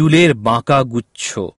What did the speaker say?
চুলের বাঁকা গুচ্ছ।